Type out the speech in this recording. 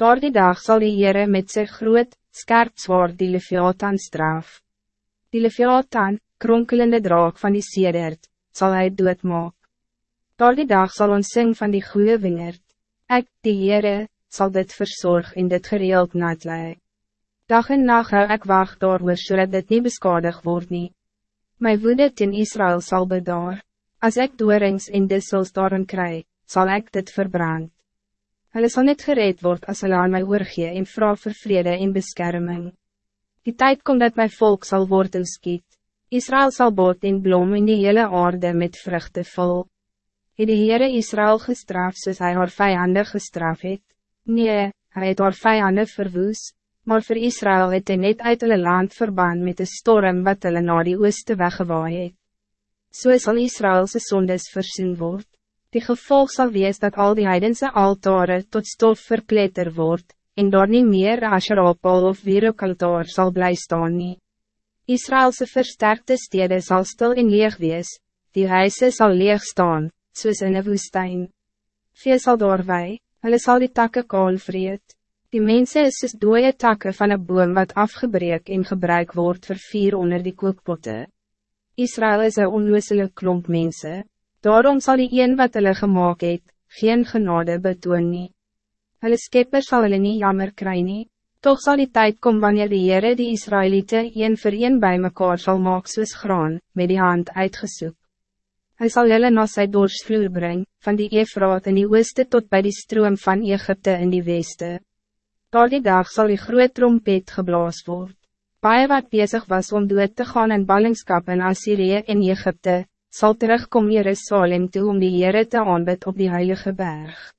Door die dag zal die Heere met sy groot, skerp zwaard die Leviathan straf. Die Leviathan, kronkelende draak van die sedert, zal hij doodmaak. Door die dag zal ons sing van die goede wingerd. Ek, die Heere, zal dit verzorg in dit gereeld natlei. Dag en nacht hou ek wacht door zodat dit niet beskadig word nie. My woede in Israël zal bedaar. Als ik doorings in dissels daarin kry, zal ik dit verbrand. Hulle sal net gereed word as hulle aan my oorgee en vraag vir vrede en beskerming. Die tijd komt dat mijn volk zal worden skiet. Israël zal boot en blom in die hele aarde met vruchten vol. Het die Heere Israël gestraft soos hy haar vijanden gestraft het? Nee, hij het haar vijanden verwoes, maar voor Israël het hy net uit hulle land verbaan met de storm wat hulle na die ooste weggewaai het. So sal Israëlse sondes versoen word. Die gevolg zal wees dat al die heidense altare tot stof verpletter word, en daar niet meer Asherapal of Wierokaltaar zal blij staan nie. Israëlse versterkte stede zal stil en leeg wees, die huise zal leeg staan, soos in een woestijn. Vee sal daar wei, hulle sal die takke kaal vreet. Die mensen is soos dooie takke van een boom wat afgebreek en gebruik wordt vir vier onder die kookpotte. Israël is een onloosele klomp mensen. Daarom zal die een wat hulle gemaakt het, geen genade betoon nie. Hulle skepper sal hulle nie jammer kry nie. Toch zal die tijd komen wanneer die Heere die Israëlieten een voor een bij mekaar zal maak soos graan, met die hand uitgesoek. Hij zal hulle na sy doorsvloer bring, van die Efraat in die ooste tot bij die stroom van Egypte in die weste. Door die dag zal die groot trompet geblaas word. Paie wat bezig was om dood te gaan in ballingskap in Assyrië en Egypte, zal terugkomen Jerusalem toe om die Heere te aanbid op die Heilige Berg.